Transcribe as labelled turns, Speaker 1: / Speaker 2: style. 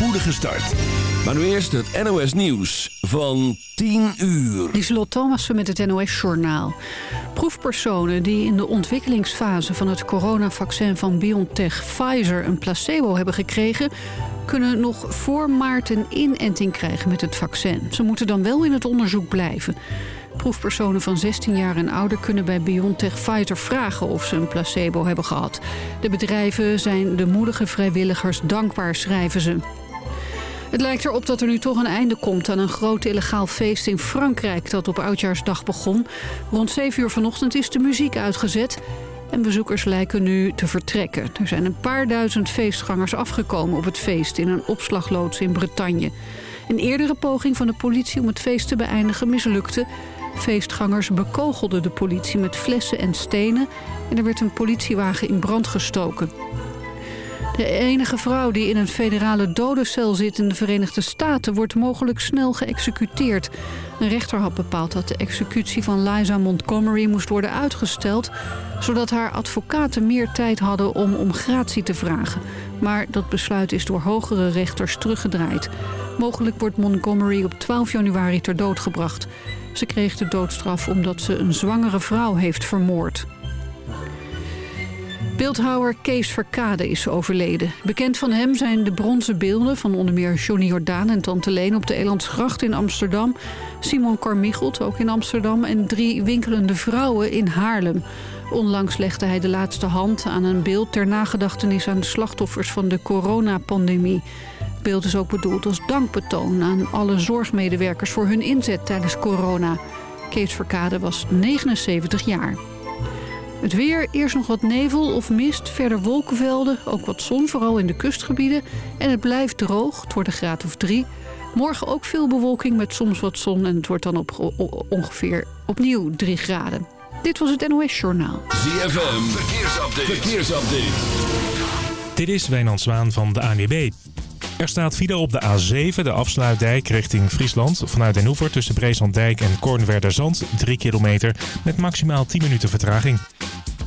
Speaker 1: spoedige start. Maar nu eerst het NOS Nieuws van 10 uur.
Speaker 2: Lieselot Thomassen met het NOS-journaal. Proefpersonen die in de ontwikkelingsfase van het coronavaccin van BioNTech Pfizer een placebo hebben gekregen kunnen nog voor maart een inenting krijgen met het vaccin. Ze moeten dan wel in het onderzoek blijven. Proefpersonen van 16 jaar en ouder kunnen bij BioNTech Pfizer vragen of ze een placebo hebben gehad. De bedrijven zijn de moedige vrijwilligers dankbaar, schrijven ze. Het lijkt erop dat er nu toch een einde komt aan een groot illegaal feest in Frankrijk dat op Oudjaarsdag begon. Rond 7 uur vanochtend is de muziek uitgezet en bezoekers lijken nu te vertrekken. Er zijn een paar duizend feestgangers afgekomen op het feest in een opslagloods in Bretagne. Een eerdere poging van de politie om het feest te beëindigen mislukte. Feestgangers bekogelden de politie met flessen en stenen... en er werd een politiewagen in brand gestoken. De enige vrouw die in een federale dodencel zit in de Verenigde Staten... wordt mogelijk snel geëxecuteerd. Een rechter had bepaald dat de executie van Liza Montgomery moest worden uitgesteld... zodat haar advocaten meer tijd hadden om om gratie te vragen. Maar dat besluit is door hogere rechters teruggedraaid. Mogelijk wordt Montgomery op 12 januari ter dood gebracht. Ze kreeg de doodstraf omdat ze een zwangere vrouw heeft vermoord. Beeldhouwer Kees Verkade is overleden. Bekend van hem zijn de bronzen beelden van onder meer Johnny Jordaan en Tante Leen op de Elandsgracht in Amsterdam. Simon Carmichelt, ook in Amsterdam. En drie winkelende vrouwen in Haarlem. Onlangs legde hij de laatste hand aan een beeld ter nagedachtenis aan de slachtoffers van de coronapandemie. Het beeld is ook bedoeld als dankbetoon aan alle zorgmedewerkers voor hun inzet tijdens corona. Kees Verkade was 79 jaar. Het weer, eerst nog wat nevel of mist, verder wolkenvelden, ook wat zon, vooral in de kustgebieden. En het blijft droog, het wordt een graad of drie. Morgen ook veel bewolking met soms wat zon en het wordt dan op ongeveer opnieuw 3 graden. Dit was het NOS Journaal.
Speaker 1: ZFM, verkeersupdate. verkeersupdate.
Speaker 3: Dit is Wijnand Zwaan van de ANWB. Er staat file op de A7, de afsluitdijk richting Friesland. Vanuit Den Hoever tussen Breeslanddijk en Kornwerderzand 3 kilometer met maximaal 10 minuten vertraging.